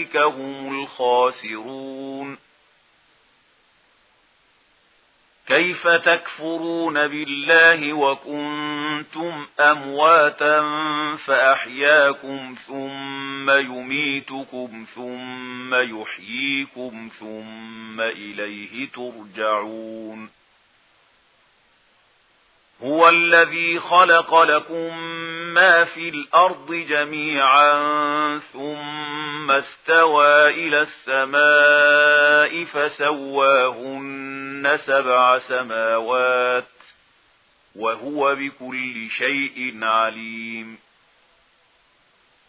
أولئك هم الخاسرون كيف تكفرون بالله وكنتم أمواتا فأحياكم ثم يميتكم ثم يحييكم ثم إليه ترجعون هو الذي خلق لكم ما في الأرض جميعا ثم استوى إلى السماء فسواهن سبع سماوات وهو بكل شيء عليم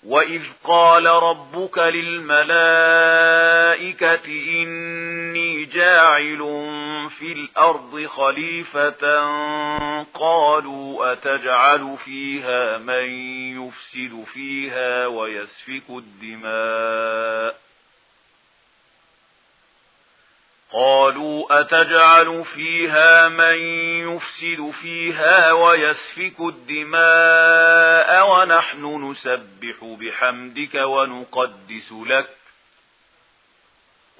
وَإِذْ قَالَ رَبُّكَ لِلْمَلَائِكَةِ إِنِّي جَاعِلٌ في الأرض خليفة قالوا أتجعل فيها من يفسد فيها ويسفك الدماء قالوا أتجعل فيها من يفسد فيها ويسفك الدماء ونحن نسبح بحمدك ونقدس لك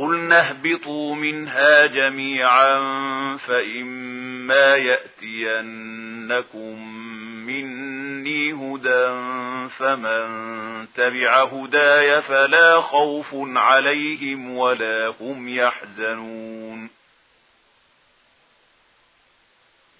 قلنا اهبطوا منها جميعا فإما يأتينكم مني هدى فمن تبع هدايا فلا خوف عليهم ولا هم يحزنون